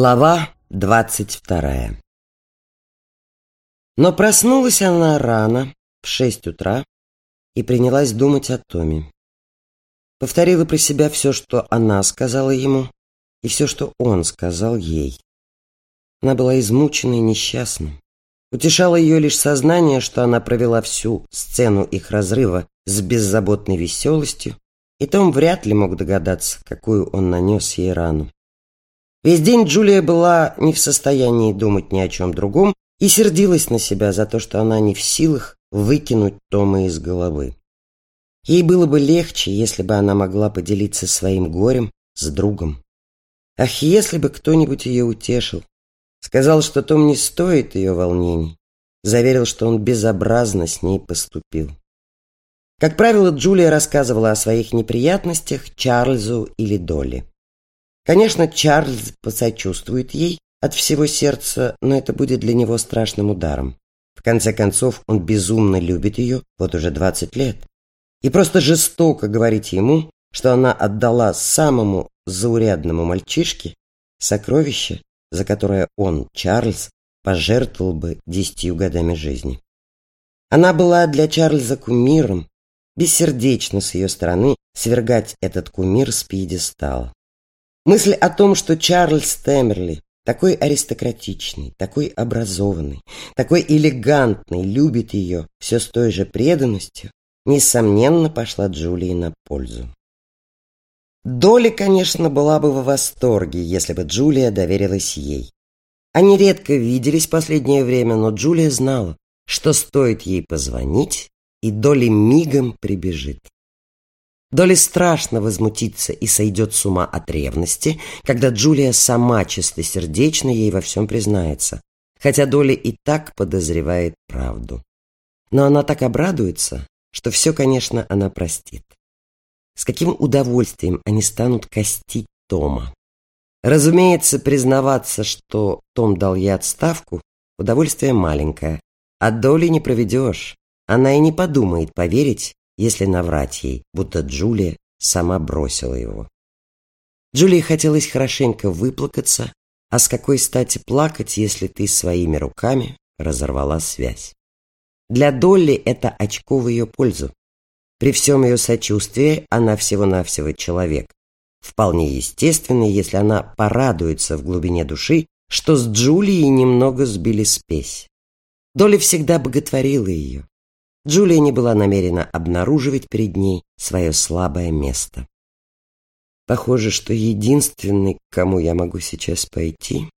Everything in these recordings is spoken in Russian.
Глава двадцать вторая Но проснулась она рано, в шесть утра, и принялась думать о Томе. Повторила про себя все, что она сказала ему, и все, что он сказал ей. Она была измучена и несчастна. Утешало ее лишь сознание, что она провела всю сцену их разрыва с беззаботной веселостью, и Том вряд ли мог догадаться, какую он нанес ей рану. Весь день Джулия была не в состоянии думать ни о чем другом и сердилась на себя за то, что она не в силах выкинуть Тома из головы. Ей было бы легче, если бы она могла поделиться своим горем с другом. Ах, если бы кто-нибудь ее утешил. Сказал, что Том не стоит ее волнений. Заверил, что он безобразно с ней поступил. Как правило, Джулия рассказывала о своих неприятностях Чарльзу или Долли. Конечно, Чарльз посочувствует ей от всего сердца, но это будет для него страшным ударом. В конце концов, он безумно любит ее вот уже 20 лет. И просто жестоко говорить ему, что она отдала самому заурядному мальчишке сокровище, за которое он, Чарльз, пожертвовал бы десятью годами жизни. Она была для Чарльза кумиром, бессердечно с ее стороны свергать этот кумир с пьедестала. Мысль о том, что Чарльз Темерли, такой аристократичный, такой образованный, такой элегантный, любит ее все с той же преданностью, несомненно, пошла Джулии на пользу. Доли, конечно, была бы в восторге, если бы Джулия доверилась ей. Они редко виделись в последнее время, но Джулия знала, что стоит ей позвонить, и Доли мигом прибежит. Доли страшно возмутиться и сойдет с ума от ревности, когда Джулия сама чистосердечно ей во всем признается, хотя Доли и так подозревает правду. Но она так обрадуется, что все, конечно, она простит. С каким удовольствием они станут костить Тома. Разумеется, признаваться, что Том дал ей отставку, удовольствие маленькое, а Доли не проведешь. Она и не подумает поверить, если наврать ей, будто Джулия сама бросила его. Джулии хотелось хорошенько выплакаться, а с какой стати плакать, если ты своими руками разорвала связь? Для Долли это очко в ее пользу. При всем ее сочувствии она всего-навсего человек. Вполне естественно, если она порадуется в глубине души, что с Джулией немного сбили спесь. Долли всегда боготворила ее. Джулия не была намерена обнаруживать перед ней свое слабое место. Похоже, что единственный, к кому я могу сейчас пойти,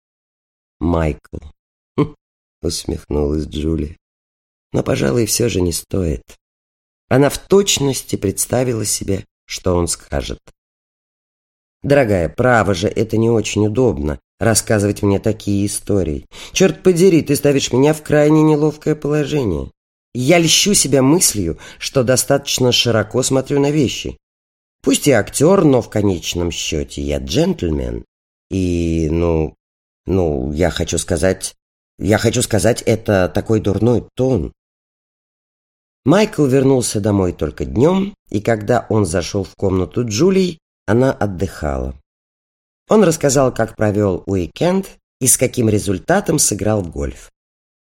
Майкл. Хм, усмехнулась Джулия. Но, пожалуй, все же не стоит. Она в точности представила себе, что он скажет. Дорогая, право же, это не очень удобно рассказывать мне такие истории. Черт подери, ты ставишь меня в крайне неловкое положение. Я льщу себя мыслью, что достаточно широко смотрю на вещи. Пусть я актер, но в конечном счете я джентльмен. И, ну, ну, я хочу сказать... Я хочу сказать, это такой дурной тон. Майкл вернулся домой только днем, и когда он зашел в комнату Джулии, она отдыхала. Он рассказал, как провел уикенд и с каким результатом сыграл в гольф.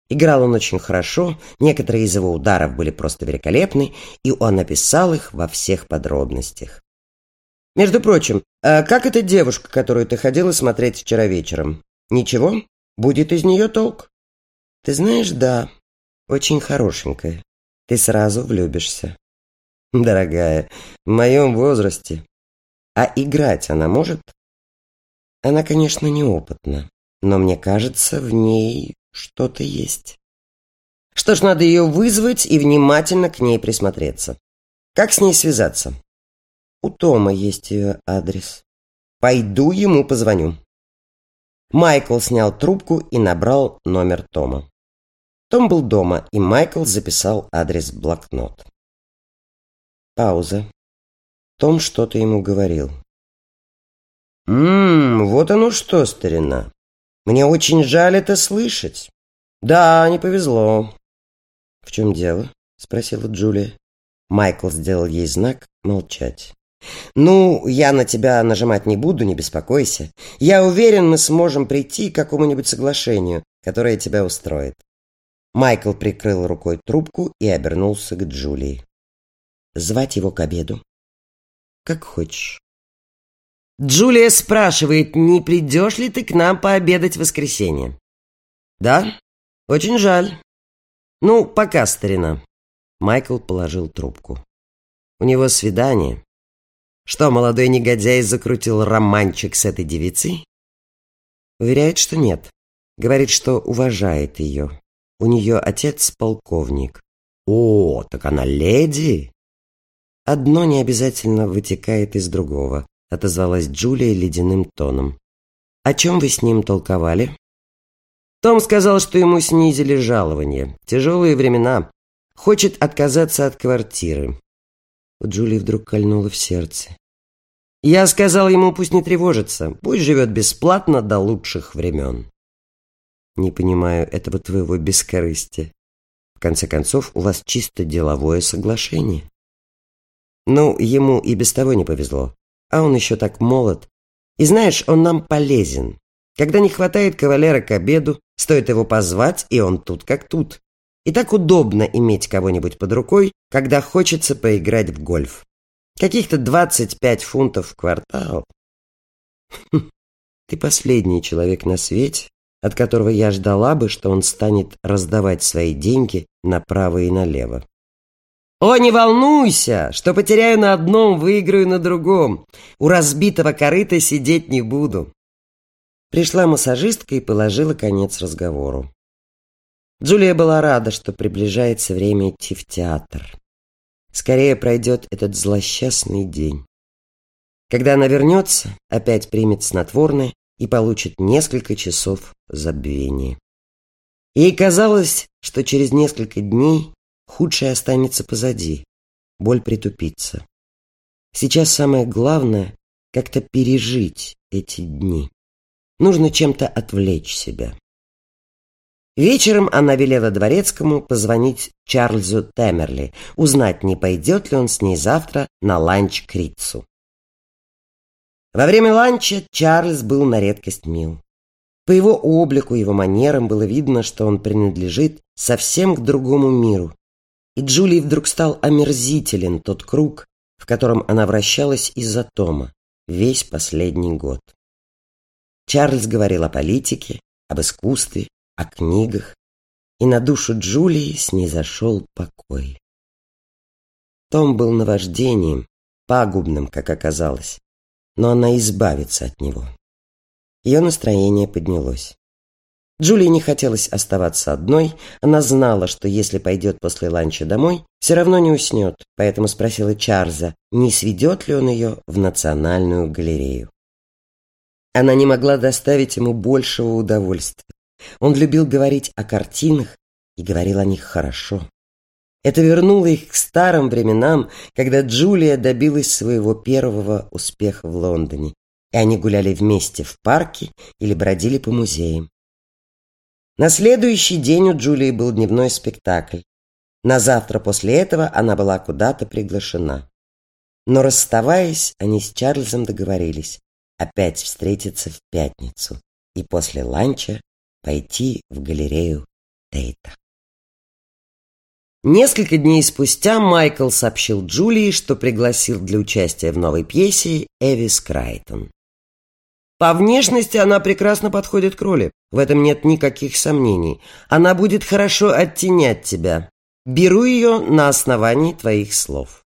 Играл он очень хорошо, некоторые из его ударов были просто великолепны, и он описал их во всех подробностях. «Между прочим, а как эта девушка, которую ты ходила смотреть вчера вечером? Ничего? Будет из нее толк?» «Ты знаешь, да, очень хорошенькая. Ты сразу влюбишься». «Дорогая, в моем возрасте. А играть она может?» «Она, конечно, неопытна, но мне кажется, в ней что-то есть. Что ж, надо ее вызвать и внимательно к ней присмотреться. Как с ней связаться? У Тома есть ее адрес. Пойду ему позвоню. Майкл снял трубку и набрал номер Тома. Том был дома, и Майкл записал адрес в блокнот. Пауза. Том что-то ему говорил. «Ммм, вот оно что, старина. Мне очень жаль это слышать. Да, не повезло. В чем дело? Спросила Джулия. Майкл сделал ей знак молчать. «Ну, я на тебя нажимать не буду, не беспокойся. Я уверен, мы сможем прийти к какому-нибудь соглашению, которое тебя устроит». Майкл прикрыл рукой трубку и обернулся к Джулии. «Звать его к обеду?» «Как хочешь». «Джулия спрашивает, не придешь ли ты к нам пообедать в воскресенье?» «Да? Очень жаль. Ну, пока, старина». Майкл положил трубку. «У него свидание. Что, молодой негодяй закрутил романчик с этой девицей? Уверяет, что нет. Говорит, что уважает ее. У нее отец полковник. О, так она леди? Одно не обязательно вытекает из другого, отозвалась Джулия ледяным тоном. О чем вы с ним толковали? Том сказал, что ему снизили жалование. Тяжелые времена. Хочет отказаться от квартиры. У Джулии вдруг кольнуло в сердце. Я сказал ему, пусть не тревожится, пусть живет бесплатно до лучших времен. Не понимаю этого твоего бескорыстия. В конце концов, у вас чисто деловое соглашение. Ну, ему и без того не повезло. А он еще так молод. И знаешь, он нам полезен. Когда не хватает кавалера к обеду, стоит его позвать, и он тут как тут. И так удобно иметь кого-нибудь под рукой, когда хочется поиграть в гольф. Каких-то 25 фунтов в квартал. Хм, ты последний человек на свете, от которого я ждала бы, что он станет раздавать свои деньги направо и налево. «О, не волнуйся, что потеряю на одном, выиграю на другом. У разбитого корыта сидеть не буду». Пришла массажистка и положила конец разговору. Джулия была рада, что приближается время идти в театр. Скорее пройдет этот злосчастный день. Когда она вернется, опять примет снотворное и получит несколько часов забвения. Ей казалось, что через несколько дней худшее останется позади, боль притупится. Сейчас самое главное — как-то пережить эти дни. Нужно чем-то отвлечь себя. Вечером она велела дворецкому позвонить Чарльзу Темерли, узнать, не пойдет ли он с ней завтра на ланч к Рицу. Во время ланча Чарльз был на редкость мил. По его облику, его манерам было видно, что он принадлежит совсем к другому миру. И Джулии вдруг стал омерзителен тот круг, в котором она вращалась из-за Тома весь последний год. Чарльз говорил о политике, об искусстве, о книгах, и на душу Джулии снизошел покой. Том был наваждением, пагубным, как оказалось, но она избавится от него. Ее настроение поднялось. Джулии не хотелось оставаться одной, она знала, что если пойдет после ланча домой, все равно не уснет, поэтому спросила Чарльза, не сведет ли он ее в Национальную галерею. Она не могла доставить ему большего удовольствия. Он любил говорить о картинах и говорил о них хорошо. Это вернуло их к старым временам, когда Джулия добилась своего первого успеха в Лондоне, и они гуляли вместе в парке или бродили по музеям. На следующий день у Джулии был дневной спектакль. На завтра после этого она была куда-то приглашена. Но расставаясь, они с Чарльзом договорились опять встретиться в пятницу и после ланча пойти в галерею Тейта. Несколько дней спустя Майкл сообщил Джулии, что пригласил для участия в новой пьесе Эвис Крайтон. По внешности она прекрасно подходит к роли, в этом нет никаких сомнений. Она будет хорошо оттенять тебя. Беру ее на основании твоих слов.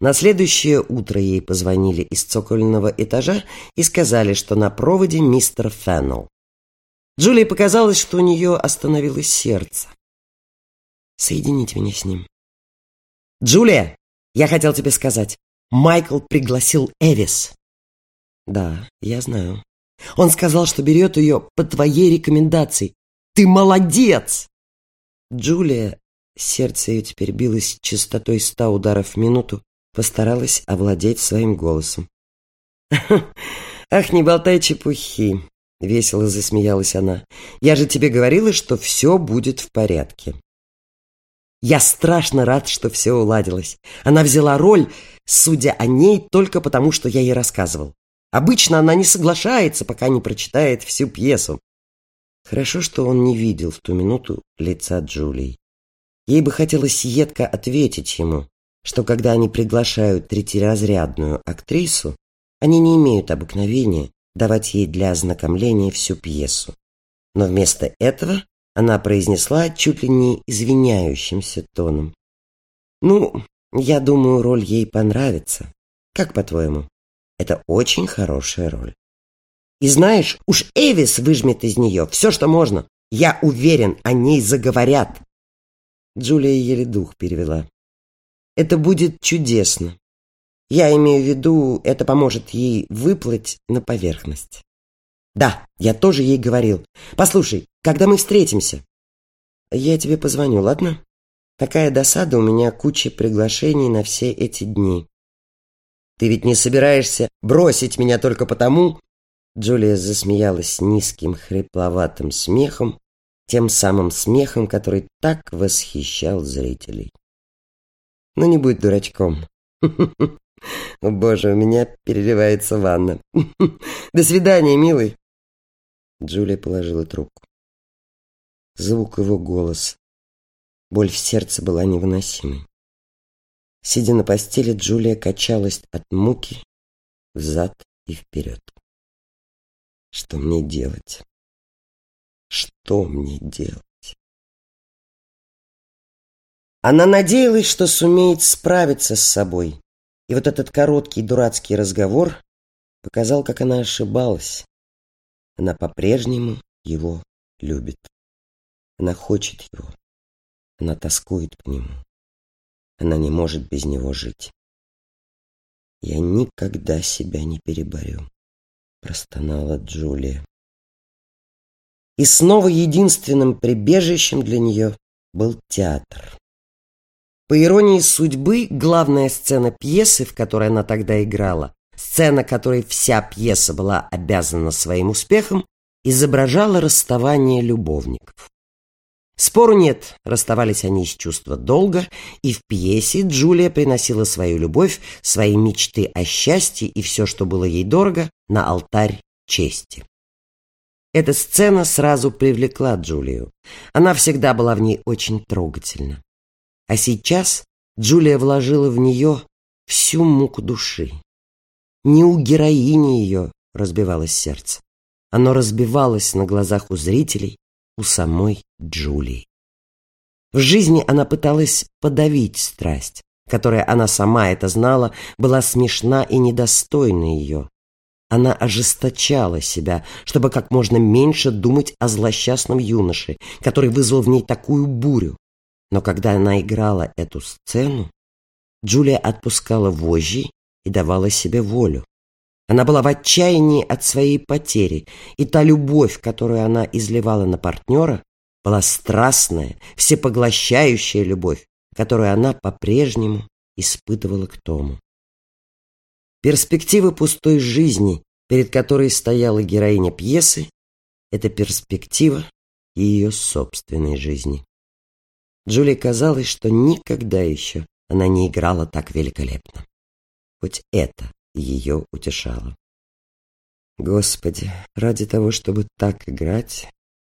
На следующее утро ей позвонили из цокольного этажа и сказали, что на проводе мистер Феннелл. Джулии показалось, что у нее остановилось сердце. «Соедините меня с ним». «Джулия, я хотел тебе сказать, Майкл пригласил Эвис». «Да, я знаю. Он сказал, что берет ее по твоей рекомендации. Ты молодец!» Джулия, сердце ее теперь билось частотой ста ударов в минуту, постаралась овладеть своим голосом. «Ах, не болтай чепухи. Весело засмеялась она. «Я же тебе говорила, что все будет в порядке». Я страшно рад, что все уладилось. Она взяла роль, судя о ней, только потому, что я ей рассказывал. Обычно она не соглашается, пока не прочитает всю пьесу. Хорошо, что он не видел в ту минуту лица Джулии. Ей бы хотелось едко ответить ему, что когда они приглашают третьеразрядную актрису, они не имеют обыкновения давать ей для ознакомления всю пьесу. Но вместо этого она произнесла чуть ли не извиняющимся тоном. «Ну, я думаю, роль ей понравится. Как по-твоему? Это очень хорошая роль. И знаешь, уж Эвис выжмет из нее все, что можно. Я уверен, о ней заговорят». Джулия еле дух перевела. «Это будет чудесно. Я имею в виду, это поможет ей выплыть на поверхность». «Да, я тоже ей говорил. Послушай, когда мы встретимся?» «Я тебе позвоню, ладно? Такая досада, у меня куча приглашений на все эти дни». «Ты ведь не собираешься бросить меня только потому...» Джулия засмеялась низким хрипловатым смехом, тем самым смехом, который так восхищал зрителей. «Ну не будь дурачком. Боже, у меня переливается ванна. До свидания, милый. Джулия положила трубку. Звук его голоса. Боль в сердце была невыносимой. Сидя на постели, Джулия качалась от муки взад и вперед. Что мне делать? Что мне делать? Она надеялась, что сумеет справиться с собой. И вот этот короткий дурацкий разговор показал, как она ошибалась. Она по-прежнему его любит. Она хочет его. Она тоскует по нему. Она не может без него жить. «Я никогда себя не переборю», — простонала Джулия. И снова единственным прибежищем для нее был театр. По иронии судьбы, главная сцена пьесы, в которой она тогда играла, сцена которой вся пьеса была обязана своим успехом, изображала расставание любовников. Спору нет, расставались они из чувства долга, и в пьесе Джулия приносила свою любовь, свои мечты о счастье и все, что было ей дорого, на алтарь чести. Эта сцена сразу привлекла Джулию. Она всегда была в ней очень трогательна. А сейчас Джулия вложила в нее всю муку души. Не у героини ее разбивалось сердце. Оно разбивалось на глазах у зрителей, у самой Джулии. В жизни она пыталась подавить страсть, которая она сама это знала, была смешна и недостойна ее. Она ожесточала себя, чтобы как можно меньше думать о злосчастном юноше, который вызвал в ней такую бурю. Но когда она играла эту сцену, Джулия отпускала вожжи и давала себе волю. Она была в отчаянии от своей потери, и та любовь, которую она изливала на партнера, была страстная, всепоглощающая любовь, которую она по-прежнему испытывала к Тому. Перспектива пустой жизни, перед которой стояла героиня пьесы, это перспектива ее собственной жизни. Джулии казалось, что никогда еще она не играла так великолепно. Хоть это ее утешало. Господи, ради того, чтобы так играть,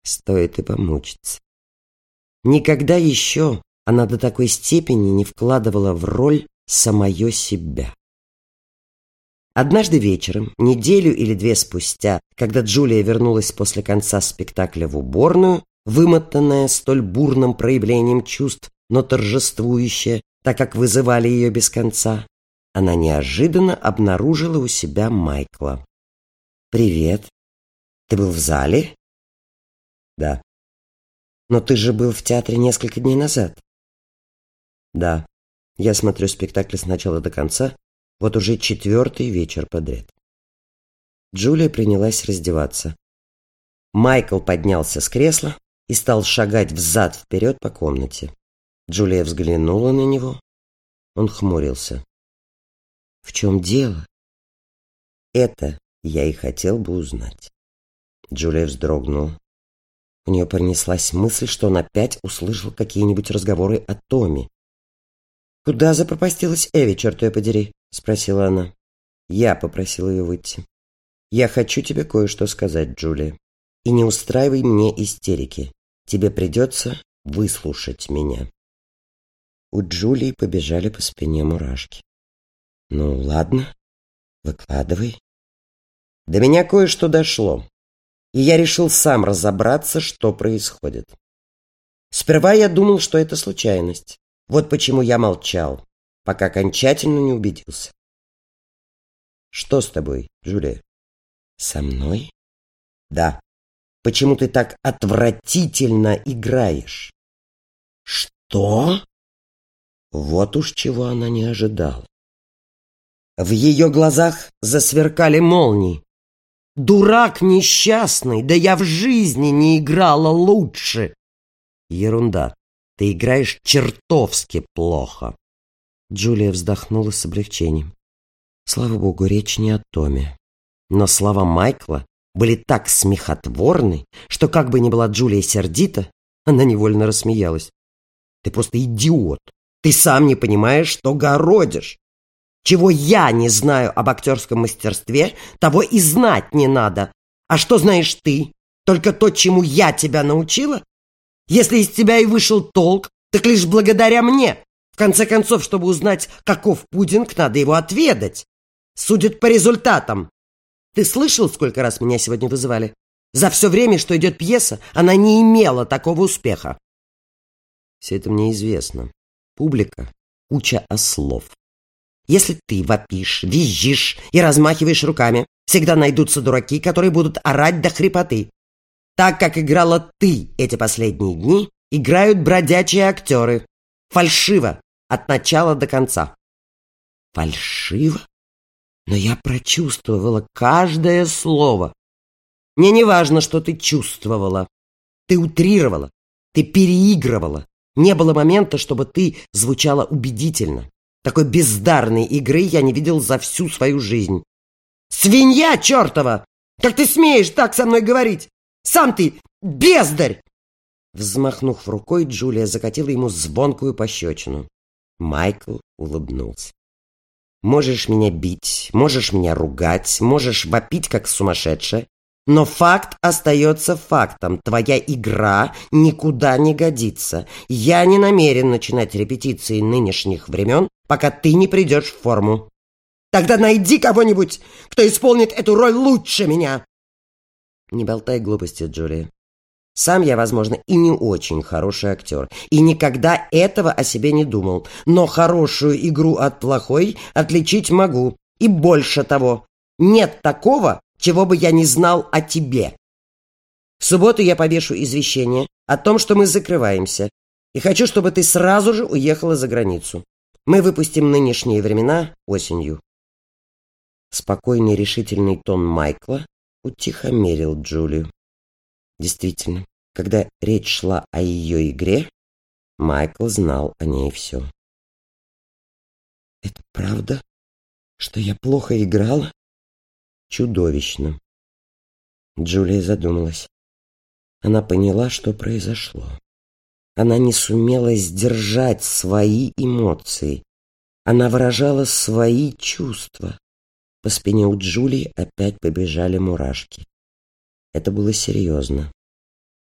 стоит и помучиться. Никогда еще она до такой степени не вкладывала в роль самое себя. Однажды вечером, неделю или две спустя, когда Джулия вернулась после конца спектакля в уборную, вымотанная столь бурным проявлением чувств, но торжествующая, так как вызывали ее без конца, она неожиданно обнаружила у себя Майкла. «Привет. Ты был в зале?» «Да». «Но ты же был в театре несколько дней назад». «Да. Я смотрю спектакль с начала до конца, вот уже четвертый вечер подряд». Джулия принялась раздеваться. Майкл поднялся с кресла и стал шагать взад-вперед по комнате. Джулия взглянула на него. Он хмурился. В чем дело? Это я и хотел бы узнать. Джулия вздрогнула. У нее пронеслась мысль, что он опять услышал какие-нибудь разговоры о Томе. «Куда запропастилась Эви, черт ее подери?» — спросила она. Я попросила ее выйти. «Я хочу тебе кое-что сказать, Джулия. И не устраивай мне истерики. Тебе придется выслушать меня». У Джулии побежали по спине мурашки. «Ну, ладно, выкладывай». До меня кое-что дошло и я решил сам разобраться, что происходит. Сперва я думал, что это случайность. Вот почему я молчал, пока окончательно не убедился. Что с тобой, Джулия? Со мной? Да. Почему ты так отвратительно играешь? Что? Вот уж чего она не ожидала. В ее глазах засверкали молнии. Дурак несчастный, да я в жизни не играла лучше. Ерунда. Ты играешь чертовски плохо. Джулия вздохнула с облегчением. Слава богу, речь не о Томе. Но слова Майкла были так смехотворны, что как бы ни была Джулия сердита, она невольно рассмеялась. Ты просто идиот. Ты сам не понимаешь, что городишь. Чего я не знаю об актерском мастерстве, того и знать не надо. А что знаешь ты? Только то, чему я тебя научила? Если из тебя и вышел толк, так лишь благодаря мне. В конце концов, чтобы узнать, каков пудинг, надо его отведать. Судят по результатам. Ты слышал, сколько раз меня сегодня вызывали? За все время, что идет пьеса, она не имела такого успеха. Все это мне известно. Публика — куча ослов. Если ты вопишь, визжишь и размахиваешь руками, всегда найдутся дураки, которые будут орать до хрипоты. Так как играла ты эти последние дни, играют бродячие актеры. Фальшиво, от начала до конца. Фальшиво? Но я прочувствовала каждое слово. Мне не важно, что ты чувствовала. Ты утрировала, ты переигрывала. Не было момента, чтобы ты звучала убедительно. Такой бездарной игры я не видел за всю свою жизнь. «Свинья чертова! Как ты смеешь так со мной говорить? Сам ты бездарь!» Взмахнув рукой, Джулия закатила ему звонкую пощечину. Майкл улыбнулся. «Можешь меня бить, можешь меня ругать, можешь вопить, как сумасшедшая, но факт остается фактом. Твоя игра никуда не годится. Я не намерен начинать репетиции нынешних времен, пока ты не придешь в форму. Тогда найди кого-нибудь, кто исполнит эту роль лучше меня. Не болтай глупости, Джулия. Сам я, возможно, и не очень хороший актер, и никогда этого о себе не думал, но хорошую игру от плохой отличить могу. И больше того, нет такого, чего бы я не знал о тебе. В субботу я повешу извещение о том, что мы закрываемся, и хочу, чтобы ты сразу же уехала за границу. Мы выпустим нынешние времена осенью. Спокойный решительный тон Майкла утихомирил Джулию. Действительно, когда речь шла о ее игре, Майкл знал о ней все. «Это правда, что я плохо играла?» чудовищно. Джулия задумалась. Она поняла, что произошло. Она не сумела сдержать свои эмоции. Она выражала свои чувства. По спине у Джулии опять побежали мурашки. Это было серьезно.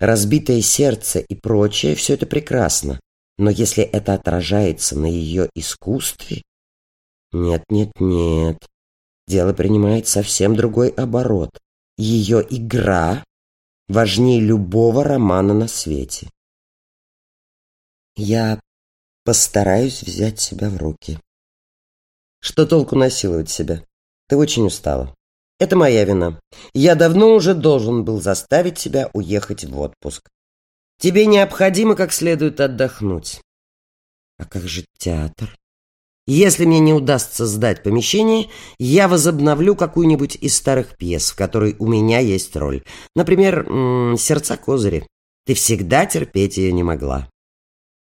Разбитое сердце и прочее — все это прекрасно. Но если это отражается на ее искусстве... Нет, нет, нет дело принимает совсем другой оборот. Ее игра важнее любого романа на свете. Я постараюсь взять себя в руки. Что толку насиловать себя? Ты очень устала. Это моя вина. Я давно уже должен был заставить себя уехать в отпуск. Тебе необходимо как следует отдохнуть. А как же театр? Если мне не удастся сдать помещение, я возобновлю какую-нибудь из старых пьес, в которой у меня есть роль. Например, «Сердца козыри». Ты всегда терпеть ее не могла.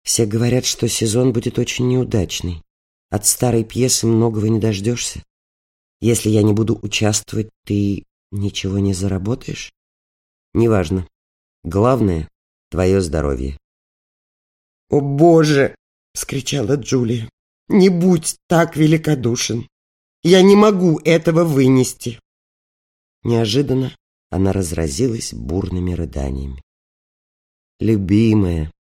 Все говорят, что сезон будет очень неудачный. От старой пьесы многого не дождешься. Если я не буду участвовать, ты ничего не заработаешь? Неважно. Главное — твое здоровье. «О, Боже!» — скричала Джулия. «Не будь так великодушен! Я не могу этого вынести!» Неожиданно она разразилась бурными рыданиями. «Любимая!»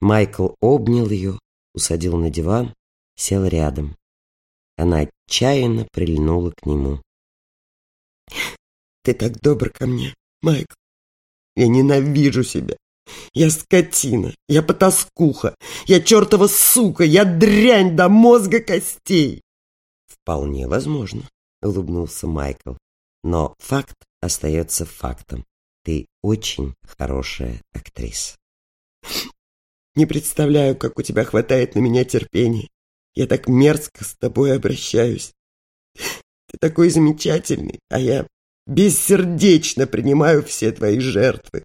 Майкл обнял ее, усадил на диван, сел рядом. Она отчаянно прильнула к нему. «Ты так добр ко мне, Майкл! Я ненавижу себя! Я скотина, я потаскуха, я чертова сука, я дрянь до мозга костей!» «Вполне возможно», — улыбнулся Майкл. «Но факт остается фактом. Ты очень хорошая актриса». «Не представляю, как у тебя хватает на меня терпения. Я так мерзко с тобой обращаюсь. Ты такой замечательный, а я бессердечно принимаю все твои жертвы.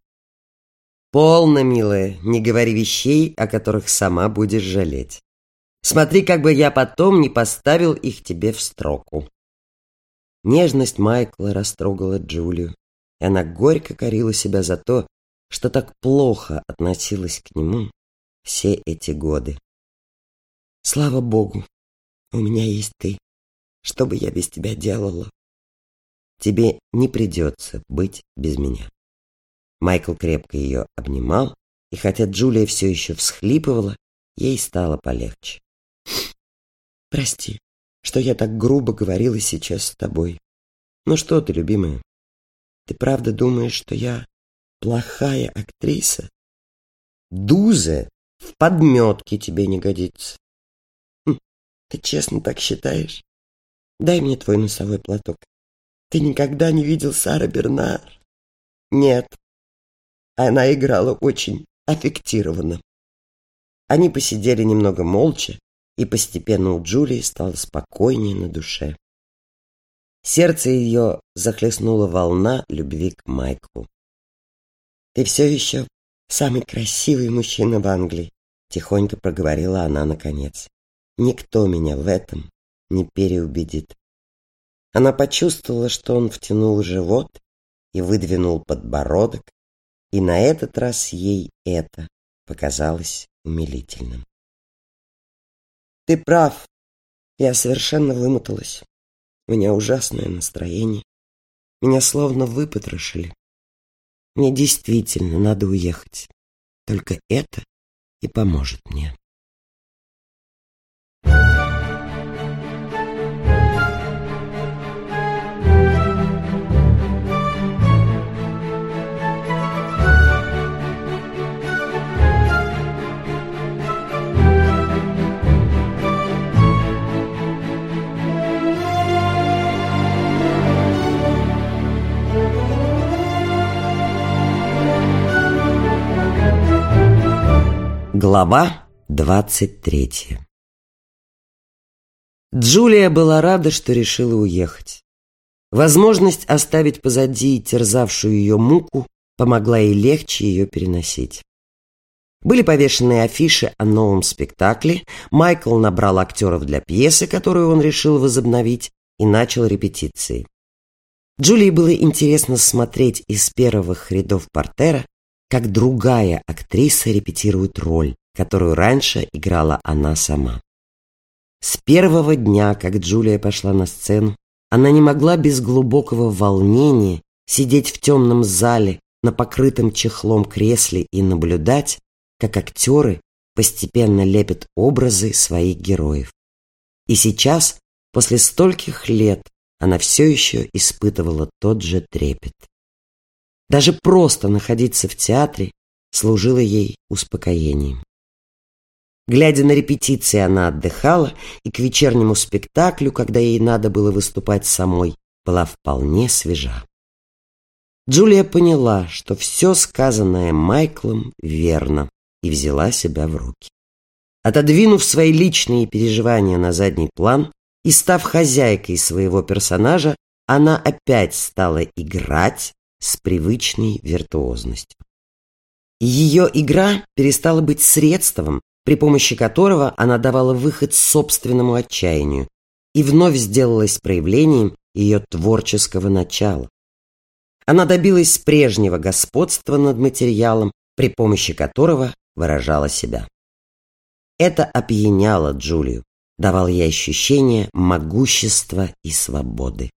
Полно, милая, не говори вещей, о которых сама будешь жалеть. Смотри, как бы я потом не поставил их тебе в строку. Нежность Майкла растрогала Джулию, и она горько корила себя за то, что так плохо относилась к нему все эти годы. Слава Богу, у меня есть ты. Что бы я без тебя делала? Тебе не придется быть без меня. Майкл крепко ее обнимал, и хотя Джулия все еще всхлипывала, ей стало полегче. «Прости, что я так грубо говорила сейчас с тобой. Ну что ты, любимая, ты правда думаешь, что я плохая актриса?» «Дуза в подметке тебе не годится». Хм, «Ты честно так считаешь? Дай мне твой носовой платок. Ты никогда не видел Сара Бернар?» «Нет, она играла очень аффектированно. Они посидели немного молча, и постепенно у Джулии стало спокойнее на душе. Сердце ее захлестнула волна любви к Майклу. «Ты все еще самый красивый мужчина в Англии», — тихонько проговорила она наконец. «Никто меня в этом не переубедит». Она почувствовала, что он втянул живот и выдвинул подбородок, и на этот раз ей это показалось умилительным. «Ты прав. Я совершенно вымоталась. У меня ужасное настроение. Меня словно выпотрошили. Мне действительно надо уехать. Только это и поможет мне». Глава двадцать третья Джулия была рада, что решила уехать. Возможность оставить позади терзавшую ее муку помогла ей легче ее переносить. Были повешены афиши о новом спектакле, Майкл набрал актеров для пьесы, которую он решил возобновить, и начал репетиции. Джулии было интересно смотреть из первых рядов портера, как другая актриса репетирует роль, которую раньше играла она сама. С первого дня, как Джулия пошла на сцену, она не могла без глубокого волнения сидеть в темном зале на покрытом чехлом кресле и наблюдать, как актеры постепенно лепят образы своих героев. И сейчас, после стольких лет, она все еще испытывала тот же трепет. Даже просто находиться в театре служило ей успокоением. Глядя на репетиции, она отдыхала, и к вечернему спектаклю, когда ей надо было выступать самой, была вполне свежа. Джулия поняла, что все сказанное Майклом верно, и взяла себя в руки. Отодвинув свои личные переживания на задний план и став хозяйкой своего персонажа, она опять стала играть, с привычной виртуозностью. Ее игра перестала быть средством, при помощи которого она давала выход собственному отчаянию и вновь сделалась проявлением ее творческого начала. Она добилась прежнего господства над материалом, при помощи которого выражала себя. Это опьяняло Джулию, давало ей ощущение могущества и свободы.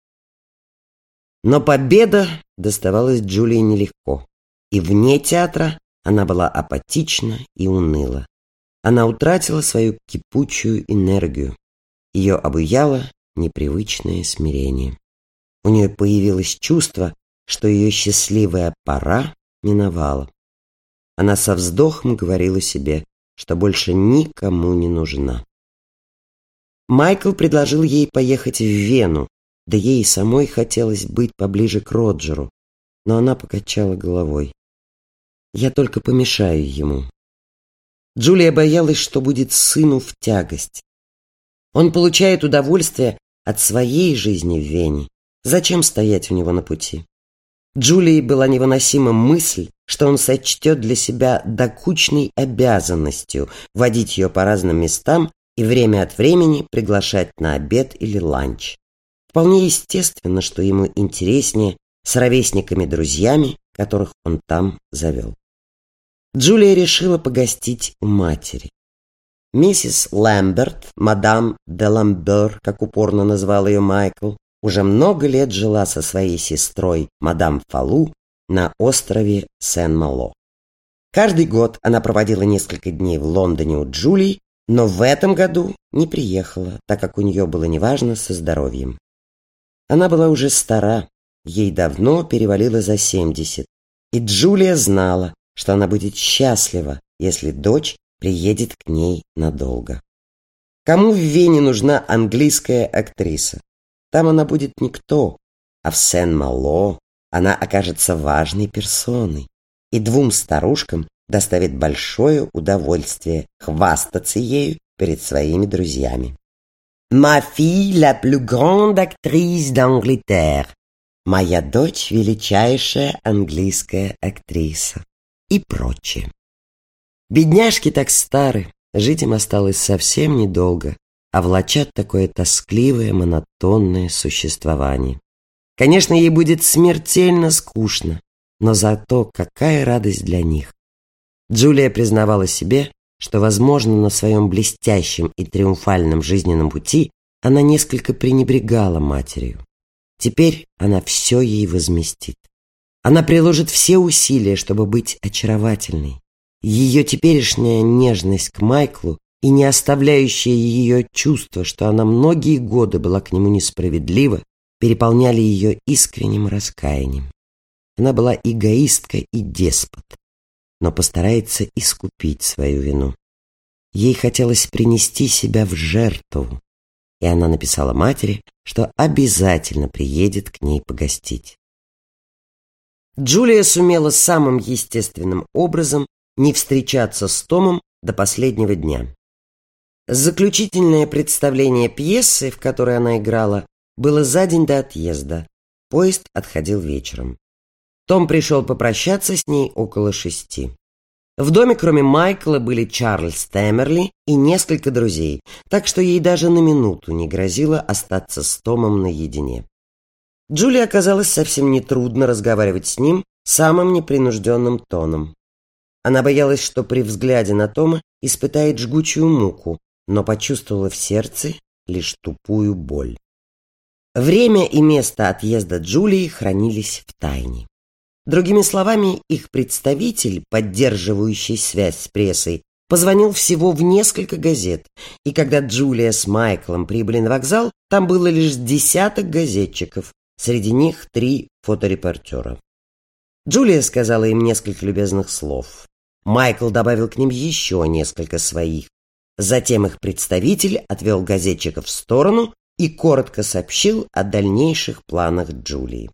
Но победа доставалась Джулии нелегко, и вне театра она была апатична и уныла. Она утратила свою кипучую энергию. Ее обуяло непривычное смирение. У нее появилось чувство, что ее счастливая пора миновала. Она со вздохом говорила себе, что больше никому не нужна. Майкл предложил ей поехать в Вену, да ей самой хотелось быть поближе к Роджеру, но она покачала головой. «Я только помешаю ему». Джулия боялась, что будет сыну в тягость. Он получает удовольствие от своей жизни в Вене. Зачем стоять у него на пути? Джулии была невыносима мысль, что он сочтет для себя докучной обязанностью водить ее по разным местам и время от времени приглашать на обед или ланч. Вполне естественно, что ему интереснее с ровесниками-друзьями, которых он там завел. Джулия решила погостить у матери. Миссис Лэмберт, мадам де Ламбер, как упорно назвал ее Майкл, уже много лет жила со своей сестрой, мадам Фалу, на острове Сен-Мало. Каждый год она проводила несколько дней в Лондоне у Джулии, но в этом году не приехала, так как у нее было неважно со здоровьем. Она была уже стара, ей давно перевалило за семьдесят, и Джулия знала, что она будет счастлива, если дочь приедет к ней надолго. Кому в Вене нужна английская актриса? Там она будет никто, а в Сен-Мало она окажется важной персоной, и двум старушкам доставит большое удовольствие хвастаться ею перед своими друзьями. «Ma fille la plus grande actrice d'Angleterre» «Моя дочь – величайшая английская актриса» и прочее. Бедняжки так стары, жить им осталось совсем недолго, а влачат такое тоскливое, монотонное существование. Конечно, ей будет смертельно скучно, но зато какая радость для них. Джулия признавала себе, что, возможно, на своем блестящем и триумфальном жизненном пути она несколько пренебрегала матерью. Теперь она все ей возместит. Она приложит все усилия, чтобы быть очаровательной. Ее теперешняя нежность к Майклу и не оставляющее ее чувство, что она многие годы была к нему несправедлива, переполняли ее искренним раскаянием. Она была эгоистка и деспот, но постарается искупить свою вину. Ей хотелось принести себя в жертву, и она написала матери, что обязательно приедет к ней погостить. Джулия сумела самым естественным образом не встречаться с Томом до последнего дня. Заключительное представление пьесы, в которой она играла, было за день до отъезда. Поезд отходил вечером. Том пришел попрощаться с ней около шести. В доме, кроме Майкла, были Чарльз Тэмерли и несколько друзей, так что ей даже на минуту не грозило остаться с Томом наедине. Джули оказалось совсем нетрудно разговаривать с ним самым непринужденным тоном. Она боялась, что при взгляде на Тома испытает жгучую муку, но почувствовала в сердце лишь тупую боль. Время и место отъезда Джулии хранились в тайне. Другими словами, их представитель, поддерживающий связь с прессой, позвонил всего в несколько газет, и когда Джулия с Майклом прибыли на вокзал, там было лишь десяток газетчиков, среди них три фоторепортера. Джулия сказала им несколько любезных слов. Майкл добавил к ним еще несколько своих. Затем их представитель отвел газетчиков в сторону и коротко сообщил о дальнейших планах Джулии.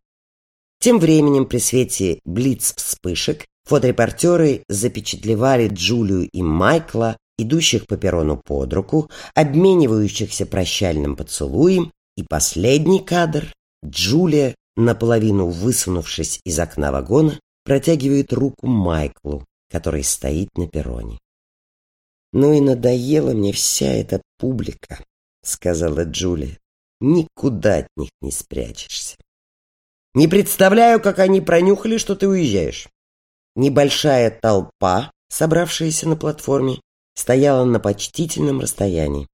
Тем временем при свете блиц-вспышек фоторепортеры запечатлевали Джулию и Майкла, идущих по перрону под руку, обменивающихся прощальным поцелуем, и последний кадр — Джулия, наполовину высунувшись из окна вагона, протягивает руку Майклу, который стоит на перроне. «Ну и надоела мне вся эта публика», — сказала Джулия. «Никуда от них не спрячешься». Не представляю, как они пронюхали, что ты уезжаешь. Небольшая толпа, собравшаяся на платформе, стояла на почтительном расстоянии.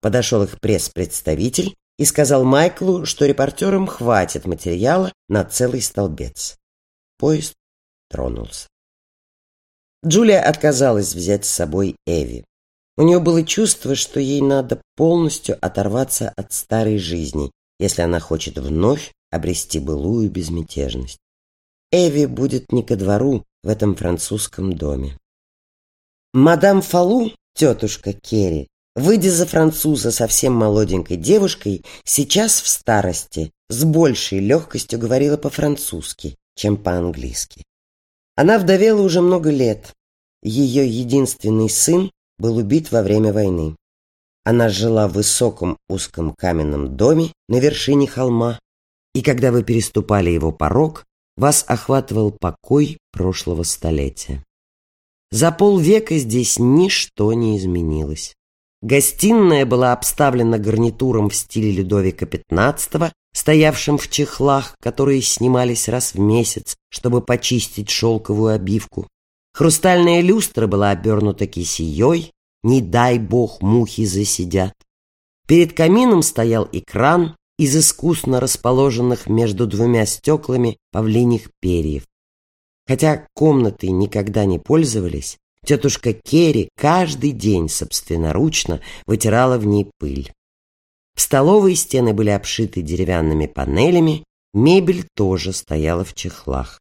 Подошел их пресс-представитель и сказал Майклу, что репортерам хватит материала на целый столбец. Поезд тронулся. Джулия отказалась взять с собой Эви. У нее было чувство, что ей надо полностью оторваться от старой жизни, если она хочет вновь обрести былую безмятежность. Эви будет не ко двору в этом французском доме. Мадам Фалу, тетушка Керри, выйдя за француза совсем молоденькой девушкой, сейчас в старости с большей легкостью говорила по-французски, чем по-английски. Она вдовела уже много лет. Ее единственный сын был убит во время войны. Она жила в высоком узком каменном доме на вершине холма, и когда вы переступали его порог, вас охватывал покой прошлого столетия. За полвека здесь ничто не изменилось. Гостиная была обставлена гарнитуром в стиле Людовика XV, стоявшим в чехлах, которые снимались раз в месяц, чтобы почистить шелковую обивку. Хрустальная люстра была обернута кисеей, не дай бог мухи засидят. Перед камином стоял экран из искусно расположенных между двумя стеклами павлиних перьев. Хотя комнаты никогда не пользовались, тетушка Керри каждый день собственноручно вытирала в ней пыль. В столовой стены были обшиты деревянными панелями, мебель тоже стояла в чехлах.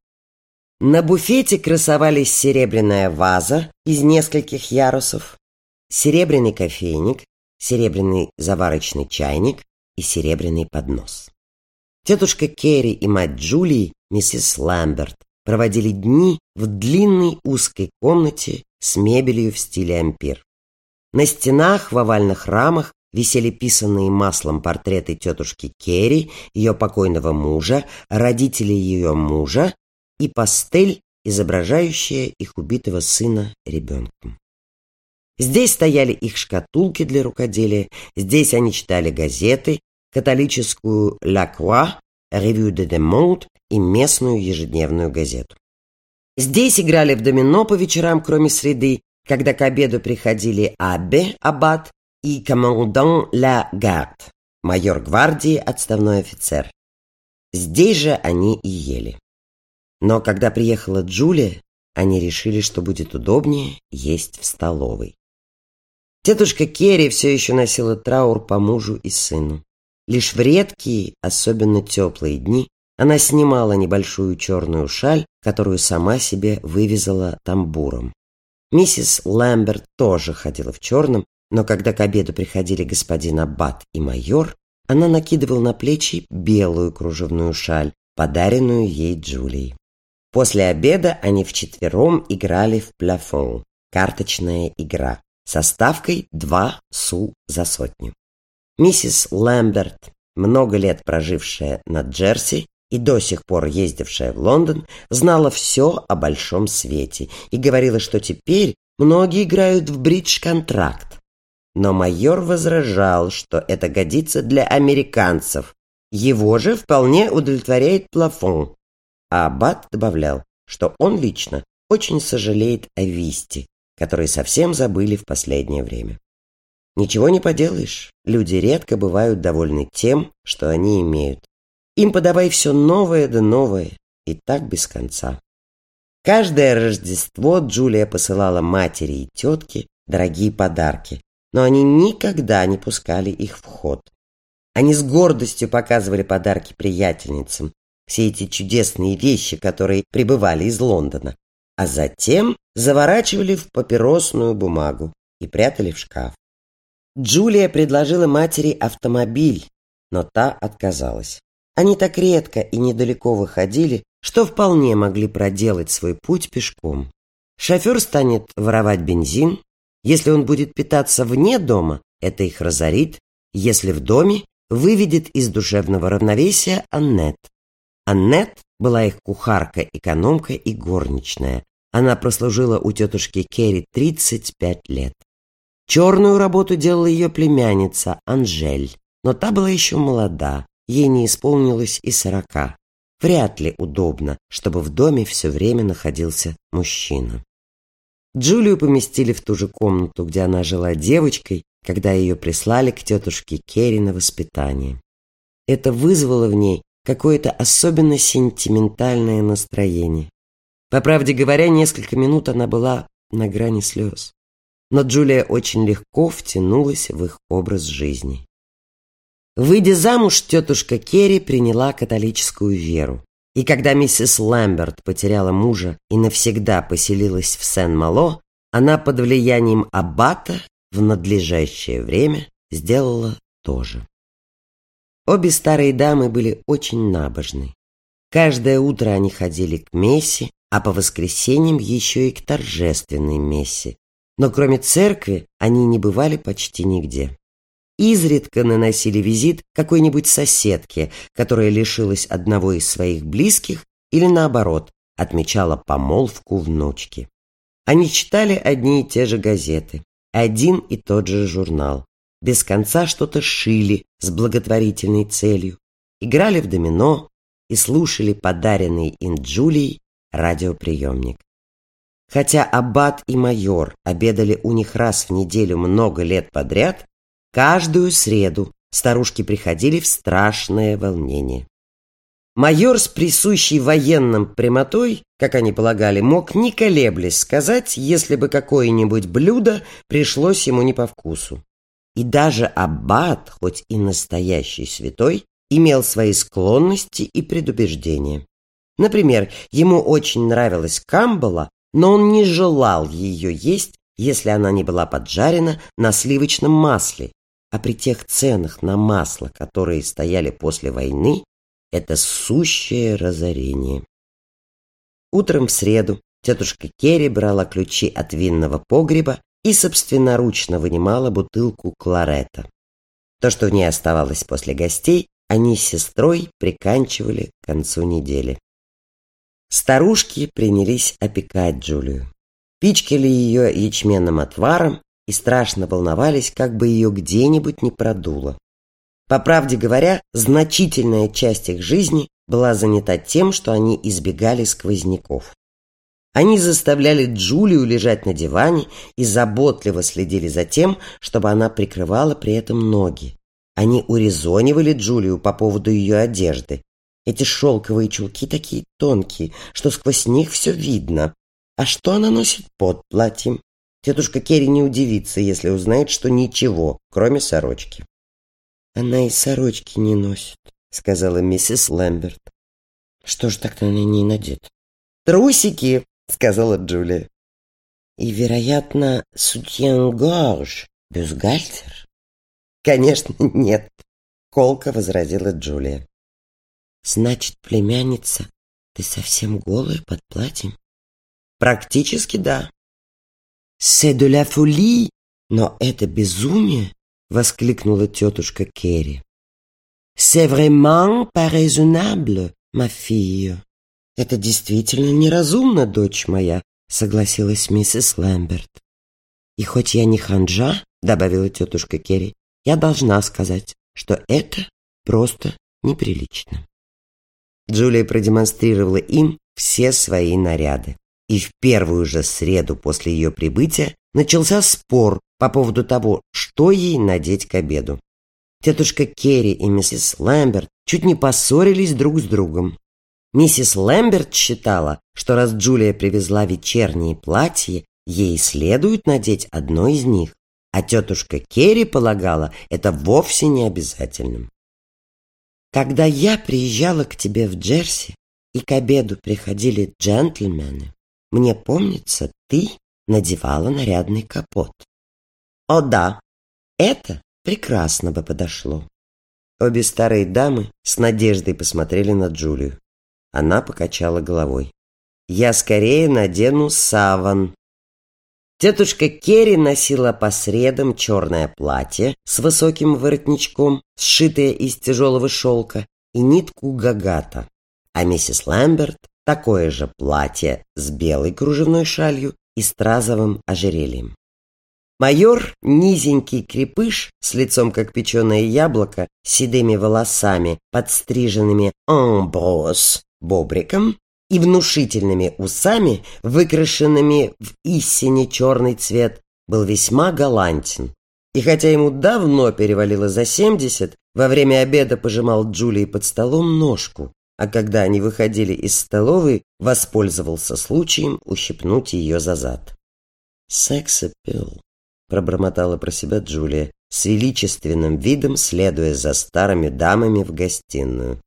На буфете красовались серебряная ваза из нескольких ярусов, серебряный кофейник, серебряный заварочный чайник и серебряный поднос. Тетушка Керри и мать Джулии, миссис Ламберт, проводили дни в длинной узкой комнате с мебелью в стиле ампир. На стенах в овальных рамах висели писанные маслом портреты тетушки Керри, ее покойного мужа, родителей ее мужа и пастель, изображающая их убитого сына ребенком. Здесь стояли их шкатулки для рукоделия, здесь они читали газеты, католическую «La Croix», «Revue de Monde» и местную ежедневную газету. Здесь играли в домино по вечерам, кроме среды, когда к обеду приходили Аббе, аббат, и командан Ла Гард, майор гвардии, отставной офицер. Здесь же они и ели. Но когда приехала Джулия, они решили, что будет удобнее есть в столовой. Тетушка Керри все еще носила траур по мужу и сыну. Лишь в редкие, особенно теплые дни, она снимала небольшую черную шаль, которую сама себе вывязала тамбуром. Миссис Лэмберт тоже ходила в черном, но когда к обеду приходили господин Аббат и майор, она накидывала на плечи белую кружевную шаль, подаренную ей Джулией. После обеда они вчетвером играли в пляфон, карточная игра со ставкой 2 су за сотню. Миссис Лэмберт, много лет прожившая на Джерси и до сих пор ездившая в Лондон, знала все о большом свете и говорила, что теперь многие играют в бридж-контракт. Но майор возражал, что это годится для американцев. Его же вполне удовлетворяет плафон. А Аббат добавлял, что он лично очень сожалеет о Висте, которые совсем забыли в последнее время. Ничего не поделаешь, люди редко бывают довольны тем, что они имеют. Им подавай все новое да новое, и так без конца. Каждое Рождество Джулия посылала матери и тетке дорогие подарки, но они никогда не пускали их в ход. Они с гордостью показывали подарки приятельницам, все эти чудесные вещи, которые прибывали из Лондона а затем заворачивали в папиросную бумагу и прятали в шкаф. Джулия предложила матери автомобиль, но та отказалась. Они так редко и недалеко выходили, что вполне могли проделать свой путь пешком. Шофер станет воровать бензин. Если он будет питаться вне дома, это их разорит. Если в доме, выведет из душевного равновесия Аннет. Аннет была их кухарка, экономка и горничная. Она прослужила у тетушки Керри 35 лет. Черную работу делала ее племянница Анжель, но та была еще молода, ей не исполнилось и сорока. вряд ли удобно, чтобы в доме все время находился мужчина. Джулию поместили в ту же комнату, где она жила девочкой, когда ее прислали к тетушке Керри на воспитание. Это вызвало в ней какое-то особенно сентиментальное настроение. По правде говоря, несколько минут она была на грани слез. Но Джулия очень легко втянулась в их образ жизни. Выйдя замуж, тетушка Керри приняла католическую веру. И когда миссис Лэмберт потеряла мужа и навсегда поселилась в Сен-Мало, она под влиянием аббата в надлежащее время сделала то же. Обе старые дамы были очень набожны. Каждое утро они ходили к мессе, а по воскресеньям еще и к торжественной мессе. Но кроме церкви они не бывали почти нигде изредка наносили визит какой-нибудь соседке, которая лишилась одного из своих близких или, наоборот, отмечала помолвку внучки. Они читали одни и те же газеты, один и тот же журнал, без конца что-то шили с благотворительной целью, играли в домино и слушали подаренный им Джулией радиоприемник. Хотя аббат и майор обедали у них раз в неделю много лет подряд, Каждую среду старушки приходили в страшное волнение. Майор с присущей военным прямотой, как они полагали, мог не колеблясь сказать, если бы какое-нибудь блюдо пришлось ему не по вкусу. И даже аббат, хоть и настоящий святой, имел свои склонности и предубеждения. Например, ему очень нравилась камбала, но он не желал ее есть, если она не была поджарена на сливочном масле, а при тех ценах на масло, которые стояли после войны, это сущее разорение. Утром в среду тетушка Керри брала ключи от винного погреба и собственноручно вынимала бутылку кларета. То, что в ней оставалось после гостей, они с сестрой приканчивали к концу недели. Старушки принялись опекать Джулию. Пичкали ее ячменным отваром и страшно волновались, как бы ее где-нибудь не продуло. По правде говоря, значительная часть их жизни была занята тем, что они избегали сквозняков. Они заставляли Джулию лежать на диване и заботливо следили за тем, чтобы она прикрывала при этом ноги. Они урезонивали Джулию по поводу ее одежды. Эти шелковые чулки такие тонкие, что сквозь них все видно. А что она носит под платьем? Тетушка Керри не удивится, если узнает, что ничего, кроме сорочки. «Она и сорочки не носит», — сказала миссис Лэмберт. «Что ж так на ней надет?» «Трусики», — сказала Джулия. «И, вероятно, сутьен-горж, бюстгальтер?» «Конечно, нет», — колко возразила Джулия. «Значит, племянница, ты совсем голая под платьем?» «Практически да», «C'est de la folie!» «Но это безумие!» — воскликнула тетушка Керри. «C'est vraiment pas raisonnable, ma fille!» «Это действительно неразумно, дочь моя», — согласилась миссис Лэмберт. «И хоть я не ханжа», — добавила тетушка Керри, «я должна сказать, что это просто неприлично». Джулия продемонстрировала им все свои наряды и в первую же среду после ее прибытия начался спор по поводу того, что ей надеть к обеду. Тетушка Керри и миссис Лэмберт чуть не поссорились друг с другом. Миссис Лэмберт считала, что раз Джулия привезла вечерние платья, ей следует надеть одно из них, а тетушка Керри полагала это вовсе не обязательным. Когда я приезжала к тебе в Джерси, и к обеду приходили джентльмены, мне помнится, ты надевала нарядный капот. О да, это прекрасно бы подошло. Обе старые дамы с надеждой посмотрели на Джулию. Она покачала головой. «Я скорее надену саван». Тетушка Керри носила по средам черное платье с высоким воротничком, сшитое из тяжелого шелка, и нитку гагата, а миссис Лэмберт такое же платье с белой кружевной шалью и стразовым ожерельем. Майор, низенький крепыш с лицом как печеное яблоко, седыми волосами, подстриженными «амброс», бобриком и внушительными усами, выкрашенными в истине черный цвет, был весьма галантен. И хотя ему давно перевалило за семьдесят, во время обеда пожимал Джулии под столом ножку, а когда они выходили из столовой, воспользовался случаем ущипнуть ее за зад. «Секс-аппил», — пробормотала про себя Джулия, с величественным видом следуя за старыми дамами в гостиную.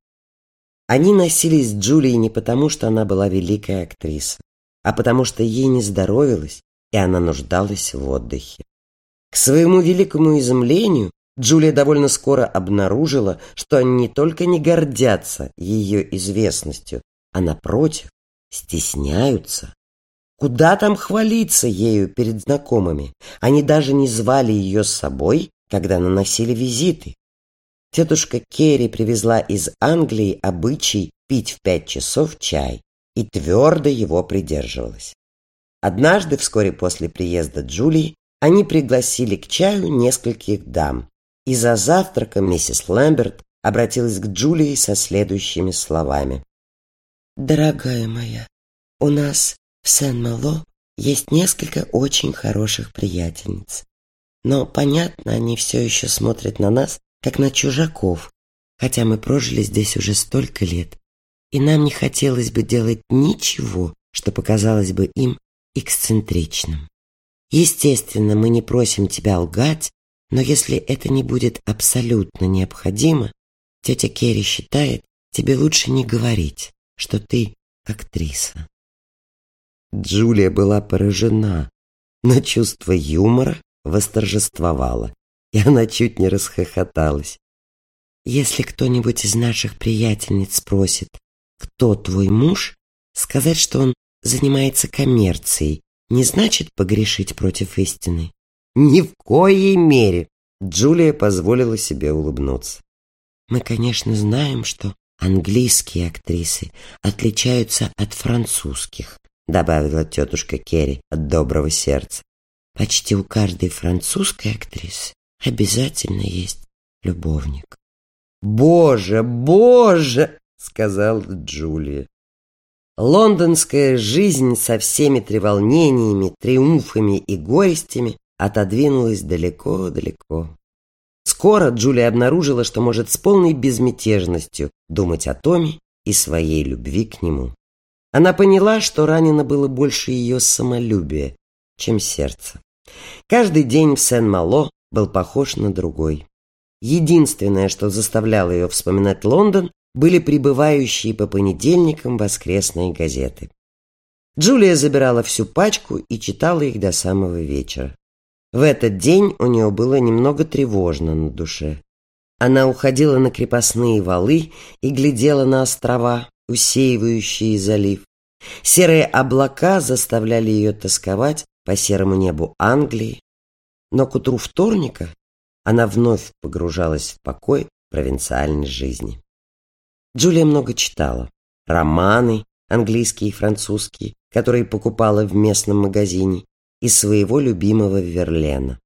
Они носились с Джулией не потому, что она была великая актриса, а потому что ей не здоровилось, и она нуждалась в отдыхе. К своему великому изумлению Джулия довольно скоро обнаружила, что они не только не гордятся ее известностью, а напротив, стесняются. Куда там хвалиться ею перед знакомыми? Они даже не звали ее с собой, когда наносили визиты. Тетушка Керри привезла из Англии обычай пить в пять часов чай и твердо его придерживалась. Однажды, вскоре после приезда Джулии, они пригласили к чаю нескольких дам, и за завтраком миссис Лэмберт обратилась к Джулии со следующими словами. «Дорогая моя, у нас в Сен-Мало есть несколько очень хороших приятельниц. Но, понятно, они все еще смотрят на нас, как на чужаков, хотя мы прожили здесь уже столько лет, и нам не хотелось бы делать ничего, что показалось бы им эксцентричным. Естественно, мы не просим тебя лгать, но если это не будет абсолютно необходимо, тетя Керри считает, тебе лучше не говорить, что ты актриса. Джулия была поражена, но чувство юмора восторжествовало, и она чуть не расхохоталась. Если кто-нибудь из наших приятельниц спросит, кто твой муж, сказать, что он занимается коммерцией, не значит погрешить против истины. Ни в коей мере. Джулия позволила себе улыбнуться. Мы, конечно, знаем, что английские актрисы отличаются от французских, добавила тетушка Керри от доброго сердца. Почти у каждой французской актрисы обязательно есть любовник. «Боже, боже!» — сказала Джулия. Лондонская жизнь со всеми треволнениями, триумфами и горестями отодвинулась далеко-далеко. Скоро Джулия обнаружила, что может с полной безмятежностью думать о Томе и своей любви к нему. Она поняла, что ранено было больше ее самолюбия, чем сердце. Каждый день в Сен-Мало был похож на другой. Единственное, что заставляло ее вспоминать Лондон, были прибывающие по понедельникам воскресные газеты. Джулия забирала всю пачку и читала их до самого вечера. В этот день у нее было немного тревожно на душе. Она уходила на крепостные валы и глядела на острова, усеивающие залив. Серые облака заставляли ее тосковать по серому небу Англии. Но к утру вторника она вновь погружалась в покой провинциальной жизни. Джулия много читала. Романы, английские и французские, которые покупала в местном магазине, из своего любимого Верлена.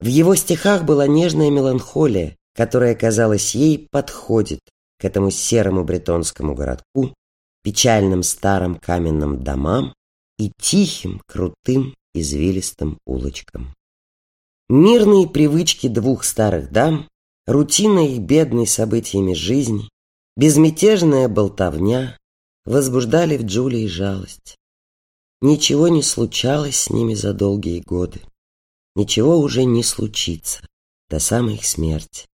В его стихах была нежная меланхолия, которая, казалось, ей подходит к этому серому бретонскому городку, печальным старым каменным домам и тихим, крутым, извилистым улочкам. Мирные привычки двух старых дам, рутина их бедной событиями жизни, безмятежная болтовня возбуждали в Джулии жалость. Ничего не случалось с ними за долгие годы. Ничего уже не случится до самой их смерти.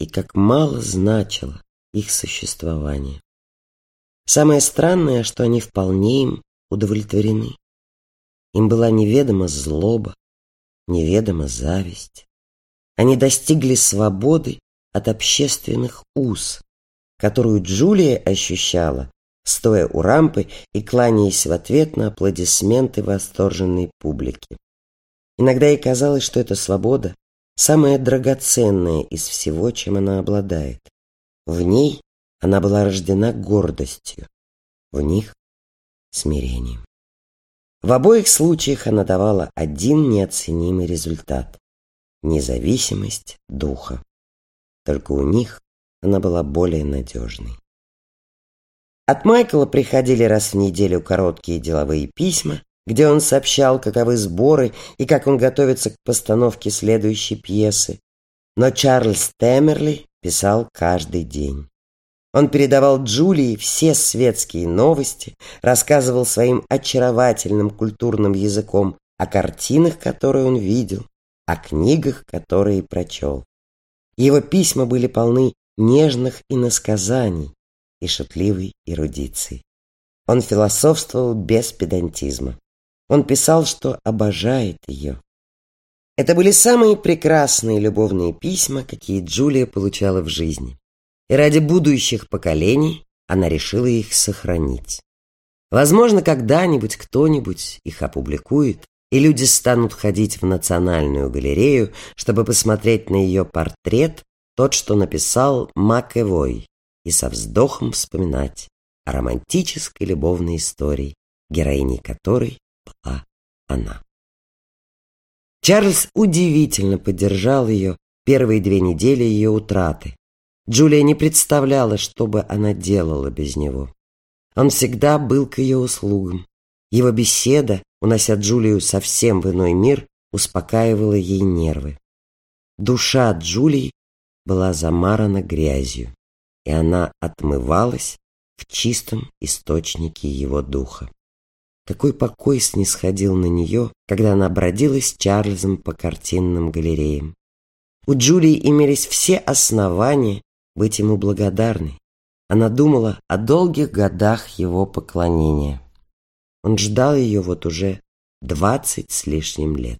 И как мало значило их существование. Самое странное, что они вполне им удовлетворены. Им была неведома злоба, неведома зависть. Они достигли свободы от общественных уз, которую Джулия ощущала стоя у рампы и кланяясь в ответ на аплодисменты восторженной публики. Иногда ей казалось, что эта свобода самая драгоценная из всего, чем она обладает. В ней она была рождена гордостью, в них — смирением. В обоих случаях она давала один неоценимый результат — независимость духа. Только у них она была более надежной. От Майкла приходили раз в неделю короткие деловые письма, где он сообщал, каковы сборы и как он готовится к постановке следующей пьесы. Но Чарльз Темерли писал каждый день. Он передавал Джулии все светские новости, рассказывал своим очаровательным культурным языком о картинах, которые он видел, о книгах, которые прочел. Его письма были полны нежных иносказаний и шутливой эрудиции. Он философствовал без педантизма. Он писал, что обожает ее. Это были самые прекрасные любовные письма, какие Джулия получала в жизни. И ради будущих поколений она решила их сохранить. Возможно, когда-нибудь кто-нибудь их опубликует, и люди станут ходить в Национальную галерею, чтобы посмотреть на ее портрет, тот, что написал Макэвой, и со вздохом вспоминать о романтической любовной истории, героиней которой была она. Чарльз удивительно поддержал ее первые две недели ее утраты. Джулия не представляла, что бы она делала без него. Он всегда был к ее услугам. Его беседа, унося Джулию совсем в иной мир, успокаивала ей нервы. Душа Джулии была замарана грязью, и она отмывалась в чистом источнике его духа. Какой покой снисходил на нее, когда она бродила с Чарльзом по картинным галереям. У Джулии имелись все основания быть ему благодарной. Она думала о долгих годах его поклонения. Он ждал ее вот уже двадцать с лишним лет.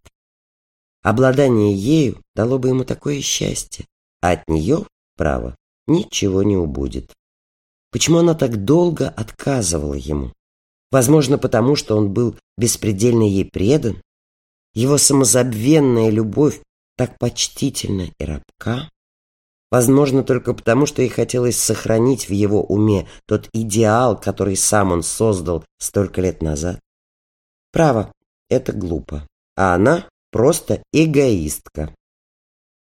Обладание ею дало бы ему такое счастье, а от нее, право, ничего не убудет. Почему она так долго отказывала ему? Возможно, потому что он был беспредельно ей предан. Его самозабвенная любовь так почтительна и рабка. Возможно, только потому, что ей хотелось сохранить в его уме тот идеал, который сам он создал столько лет назад. Право, это глупо. А она просто эгоистка.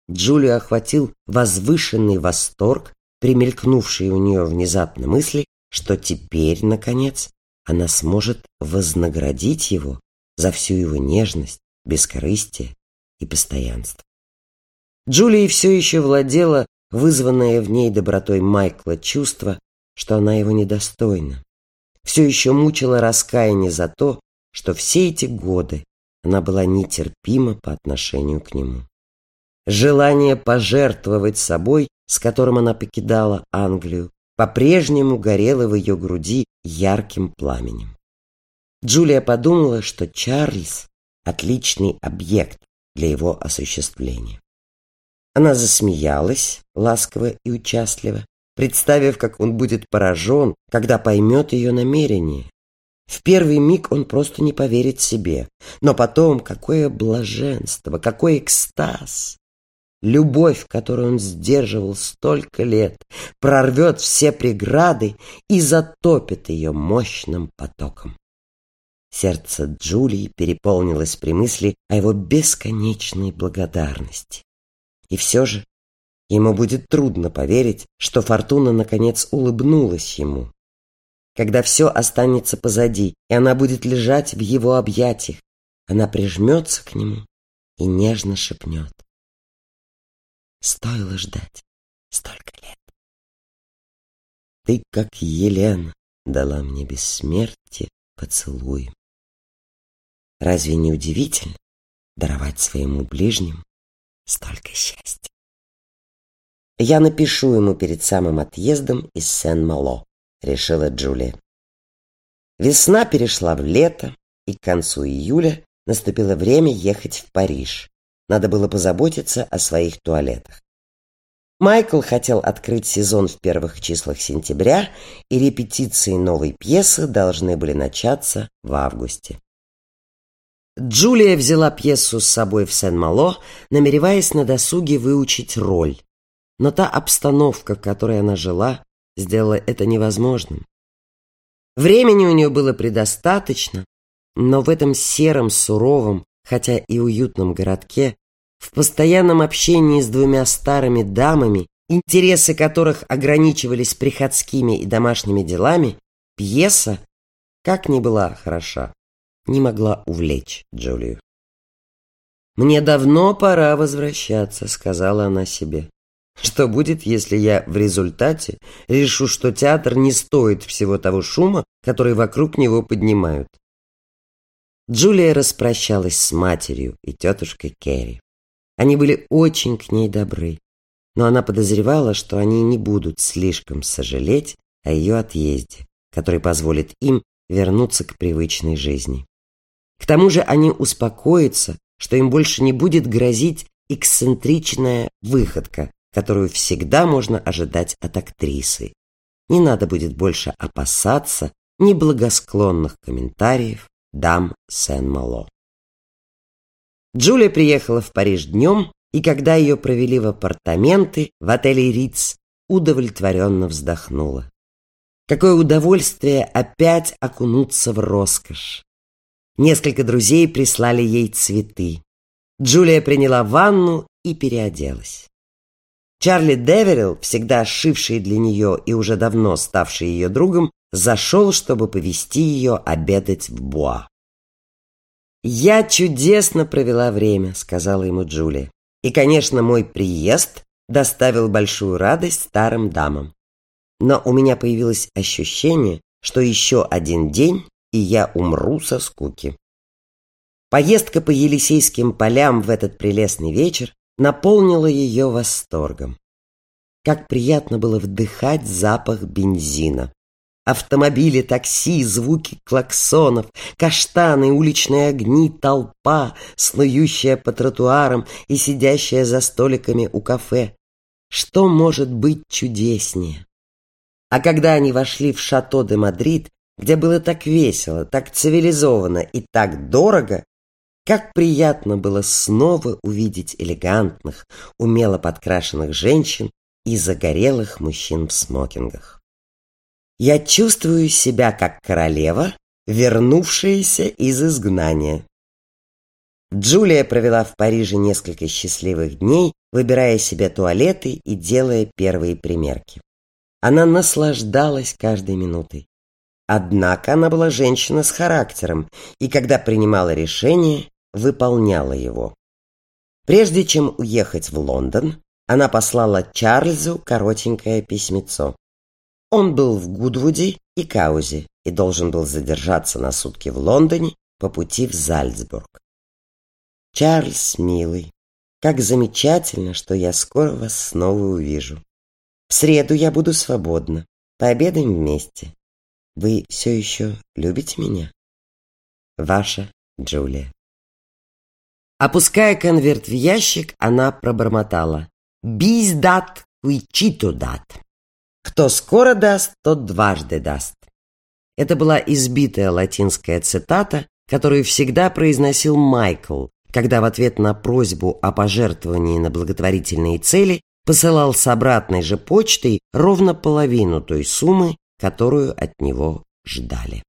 Джулию охватил возвышенный восторг, примелькнувший у нее внезапно мысли, что теперь, наконец, она сможет вознаградить его за всю его нежность, бескорыстие и постоянство. Джулии все еще владела вызванное в ней добротой Майкла чувство, что она его недостойна. Все еще мучила раскаяние за то, что все эти годы она была нетерпима по отношению к нему. Желание пожертвовать собой, с которым она покидала Англию, по-прежнему горело в ее груди ярким пламенем. Джулия подумала, что Чарльз — отличный объект для его осуществления. Она засмеялась, ласково и участливо, представив, как он будет поражен, когда поймет ее намерение. В первый миг он просто не поверит себе, но потом какое блаженство, какой экстаз! Любовь, которую он сдерживал столько лет, прорвет все преграды и затопит ее мощным потоком. Сердце Джулии переполнилось при мысли о его бесконечной благодарности. И все же ему будет трудно поверить, что Фортуна наконец улыбнулась ему. Когда все останется позади, и она будет лежать в его объятиях, она прижмется к нему и нежно шепнет. Стоило ждать столько лет. Ты, как Елена, дала мне бессмертие поцелуй. Разве не удивительно даровать своему ближнему столько счастья? Я напишу ему перед самым отъездом из Сен-Мало, решила Джулия. Весна перешла в лето, и к концу июля наступило время ехать в Париж. Надо было позаботиться о своих туалетах. Майкл хотел открыть сезон в первых числах сентября, и репетиции новой пьесы должны были начаться в августе. Джулия взяла пьесу с собой в Сен-Мало, намереваясь на досуге выучить роль. Но та обстановка, в которой она жила, сделала это невозможным. Времени у нее было предостаточно, но в этом сером, суровом, хотя и уютном городке, в постоянном общении с двумя старыми дамами, интересы которых ограничивались приходскими и домашними делами, пьеса, как ни была хороша, не могла увлечь Джулию. «Мне давно пора возвращаться», — сказала она себе. «Что будет, если я в результате решу, что театр не стоит всего того шума, который вокруг него поднимают?» Джулия распрощалась с матерью и тетушкой Керри. Они были очень к ней добры, но она подозревала, что они не будут слишком сожалеть о ее отъезде, который позволит им вернуться к привычной жизни. К тому же они успокоятся, что им больше не будет грозить эксцентричная выходка, которую всегда можно ожидать от актрисы. Не надо будет больше опасаться неблагосклонных комментариев дам Сен-Мало. Джулия приехала в Париж днем, и когда ее провели в апартаменты в отеле Риц, удовлетворенно вздохнула. Какое удовольствие опять окунуться в роскошь. Несколько друзей прислали ей цветы. Джулия приняла ванну и переоделась. Чарли Деверилл, всегда шивший для нее и уже давно ставший ее другом, зашел, чтобы повести ее обедать в Буа. «Я чудесно провела время», — сказала ему Джулия. «И, конечно, мой приезд доставил большую радость старым дамам. Но у меня появилось ощущение, что еще один день, и я умру со скуки». Поездка по Елисейским полям в этот прелестный вечер наполнила ее восторгом. Как приятно было вдыхать запах бензина. Автомобили, такси, звуки клаксонов, каштаны, уличные огни, толпа, снующая по тротуарам и сидящая за столиками у кафе. Что может быть чудеснее? А когда они вошли в Шато де Мадрид, где было так весело, так цивилизованно и так дорого, как приятно было снова увидеть элегантных, умело подкрашенных женщин и загорелых мужчин в смокингах. Я чувствую себя как королева, вернувшаяся из изгнания. Джулия провела в Париже несколько счастливых дней, выбирая себе туалеты и делая первые примерки. Она наслаждалась каждой минутой. Однако она была женщина с характером, и когда принимала решение, выполняла его. Прежде чем уехать в Лондон, она послала Чарльзу коротенькое письмецо. Он был в Гудвуде и Каузе и должен был задержаться на сутки в Лондоне по пути в Зальцбург. «Чарльз, милый, как замечательно, что я скоро вас снова увижу. В среду я буду свободна. Пообедаем вместе. Вы все еще любите меня? Ваша Джулия». Опуская конверт в ящик, она пробормотала. «Бис дат, куичито дат». Кто скоро даст, тот дважды даст. Это была избитая латинская цитата, которую всегда произносил Майкл, когда в ответ на просьбу о пожертвовании на благотворительные цели посылал с обратной же почтой ровно половину той суммы, которую от него ждали.